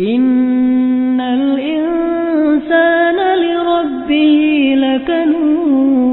إن الإنسان لربه لكنون